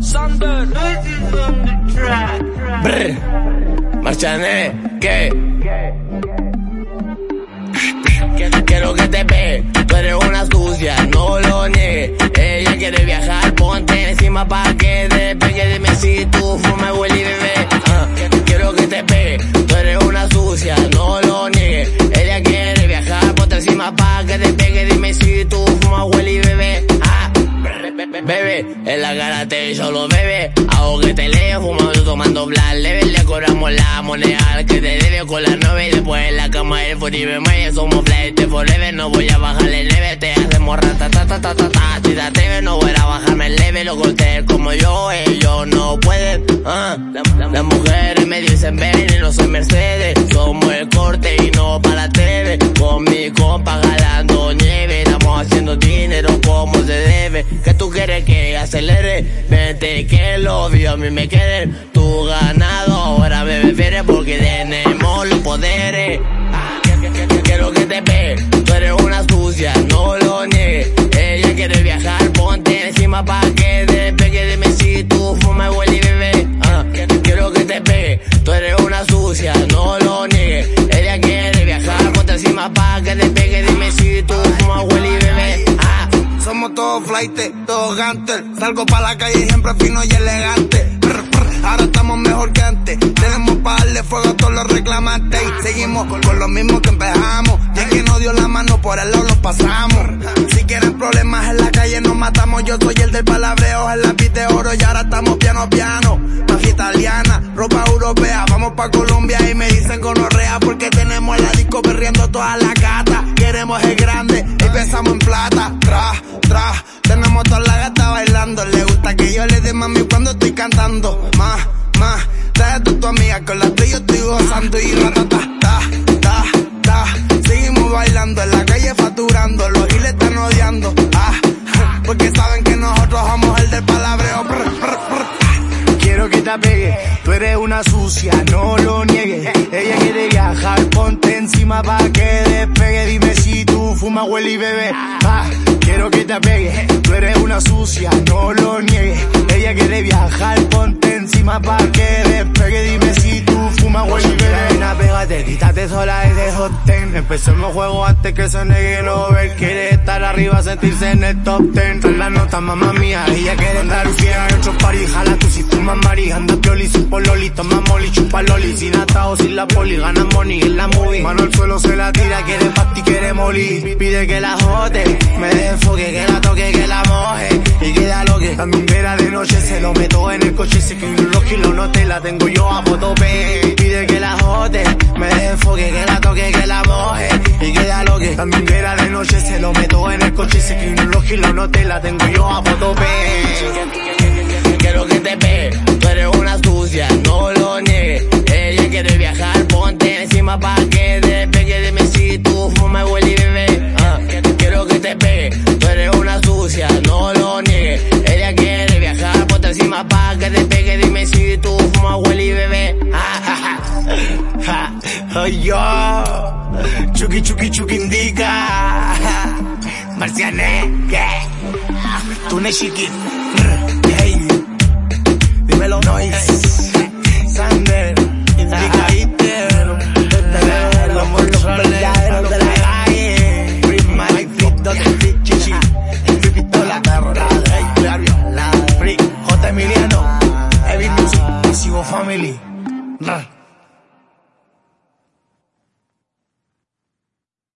Sander, Brr. Marchané, ¿qué? Quiero que te ve, tú eres una sucia, no lo niegues. Ella quiere viajar, ponte encima pa' que En la cara te solo bebe. Hago que te leo, fumando, tomando plan leve. Le cobramos la moneda al que te debe con la nueve. Y después en la cama el furibe muelle. Somos flight forever. No voy a bajarle leve. Te hacemos rata, ta, ta, ta. Si te atreves, no voy a bajarme el leve. Lo corté como yo, ellos no pueden. Ah. Las mujeres me dicen ven y no soy Mercedes. Acelere. Vente que los vio a mí me queden. Tu ganado ahora me prefieres porque tenemos los poderes. Ah, Quiero que te ve, Flight, gantes. Salgo pa' la calle siempre fino y elegante. Ahora estamos mejor que antes. Tenemos pa' darle fuego a todos los reclamantes. Y seguimos con, lo mismo que empezamos. Y el que no dio la mano por el lado lo pasamos. Si quieren problemas en la calle nos matamos. Yo soy el del palabreo, el lápiz de oro y ahora estamos piano piano. Mafia italiana, ropa europea. Vamos pa' Colombia y me dicen gonorrea porque tenemos la disco perreando toda la gata. Plata. Tra, tenemos toda la gata bailando. Le gusta que yo le dé mami cuando estoy cantando. Más, más, trae tú tu amiga con la tuya estoy gozando y ratata, ta, ta, ta. Seguimos bailando en la calle facturando, los giles están odiando. Ah, porque saben que nosotros somos el del palabreo. Quiero que te apegue, tú eres una sucia, no lo niegues. Ella quiere viajar, ponte encima pa' que huele y bebé. Ah, quiero que te apegue, Pégate, quítate sola ten. Empecemos el juego antes que se negue no ver. Quiere estar arriba, sentirse en el top ten. Trae la nota, mamá mía, ella quiere andar fiel. Hay otro party, jala tú si tú mari, anda pioli sin pololi, toma moli, chupa loli, sin atado, sin la poli, gana money en la movie. Mano al suelo se la tira, quiere pasti, quiere moli. Pide que la jote, me deje enfoque, que la toque, que la moje. Vera de noche, se lo meto en el coche, sé que los kilos no te la tengo yo a tope. Pide que la jote, me deje enfoque, que la toque, que la moje. Y que también vera de noche, se lo meto en el coche, sé que los kilos no te la tengo yo a tope. Quiero que te ve, tú eres una sucia, no lo niegues. Ella quiere viajar, ponte encima pa' que despegue. Dime si que despegue. Dime si tú fumas, huele y bebé. Ay, yo, Chucky Chucky Chucky indica, Marciané, ¿qué? Tú ne chiqui, music, it's your family. Nah.